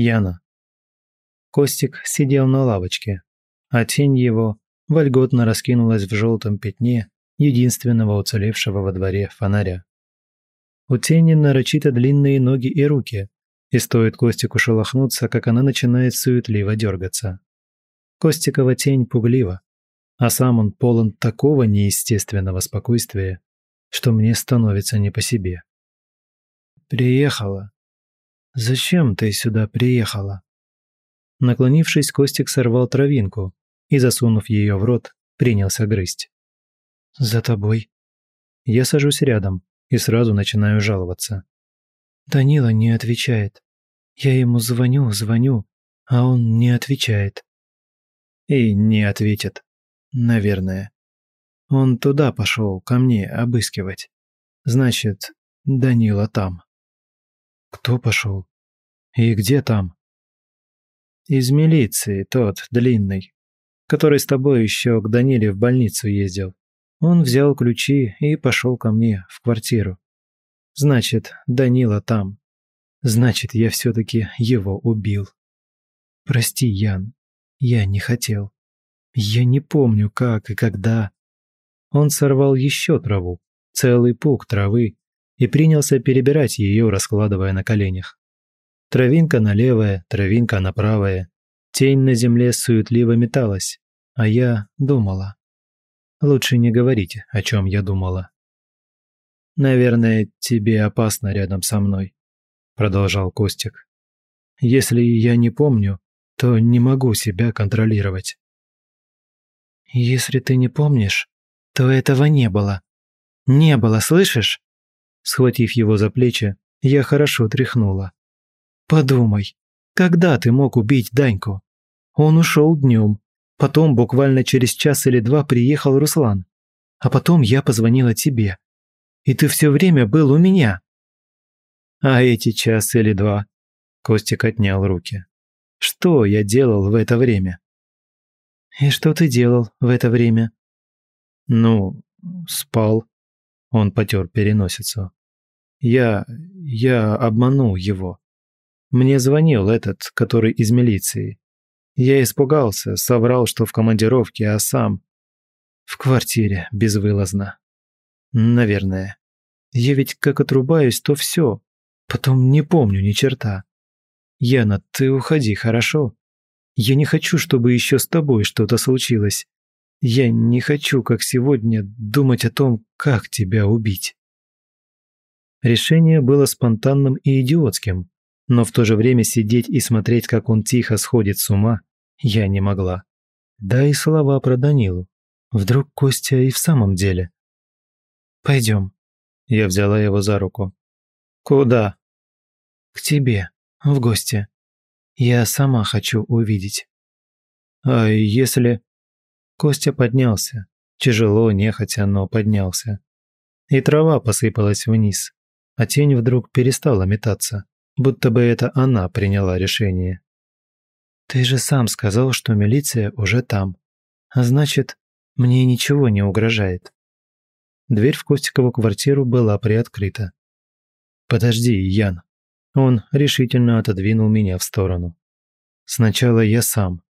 Яна. Костик сидел на лавочке, а тень его вольготно раскинулась в желтом пятне единственного уцелевшего во дворе фонаря. У тени нарочито длинные ноги и руки, и стоит Костику шелохнуться, как она начинает суетливо дергаться. Костикова тень пуглива, а сам он полон такого неестественного спокойствия, что мне становится не по себе. «Приехала», «Зачем ты сюда приехала?» Наклонившись, Костик сорвал травинку и, засунув ее в рот, принялся грызть. «За тобой». Я сажусь рядом и сразу начинаю жаловаться. Данила не отвечает. Я ему звоню, звоню, а он не отвечает. И не ответит. Наверное. Он туда пошел, ко мне, обыскивать. Значит, Данила там. Кто пошел? «И где там?» «Из милиции, тот, длинный, который с тобой еще к Даниле в больницу ездил. Он взял ключи и пошел ко мне в квартиру. Значит, Данила там. Значит, я все-таки его убил. Прости, Ян, я не хотел. Я не помню, как и когда. Он сорвал еще траву, целый пук травы, и принялся перебирать ее, раскладывая на коленях. Травинка на левое, травинка на правое. Тень на земле суетливо металась, а я думала. Лучше не говорить, о чем я думала. «Наверное, тебе опасно рядом со мной», — продолжал Костик. «Если я не помню, то не могу себя контролировать». «Если ты не помнишь, то этого не было. Не было, слышишь?» Схватив его за плечи, я хорошо тряхнула. Подумай, когда ты мог убить Даньку? Он ушел днем. Потом буквально через час или два приехал Руслан. А потом я позвонила тебе. И ты все время был у меня. А эти час или два? Костик отнял руки. Что я делал в это время? И что ты делал в это время? Ну, спал. Он потер переносицу. Я... я обманул его. Мне звонил этот, который из милиции. Я испугался, соврал, что в командировке, а сам... В квартире, безвылазно. Наверное. Я ведь как отрубаюсь, то все. Потом не помню ни черта. Яна, ты уходи, хорошо? Я не хочу, чтобы еще с тобой что-то случилось. Я не хочу, как сегодня, думать о том, как тебя убить. Решение было спонтанным и идиотским но в то же время сидеть и смотреть, как он тихо сходит с ума, я не могла. Да и слова про Данилу. Вдруг Костя и в самом деле. «Пойдем». Я взяла его за руку. «Куда?» «К тебе, в гости. Я сама хочу увидеть». «А если...» Костя поднялся. Тяжело, нехотя, но поднялся. И трава посыпалась вниз, а тень вдруг перестала метаться будто бы это она приняла решение. «Ты же сам сказал, что милиция уже там. А значит, мне ничего не угрожает». Дверь в Костикову квартиру была приоткрыта. «Подожди, Ян». Он решительно отодвинул меня в сторону. «Сначала я сам.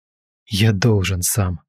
Я должен сам».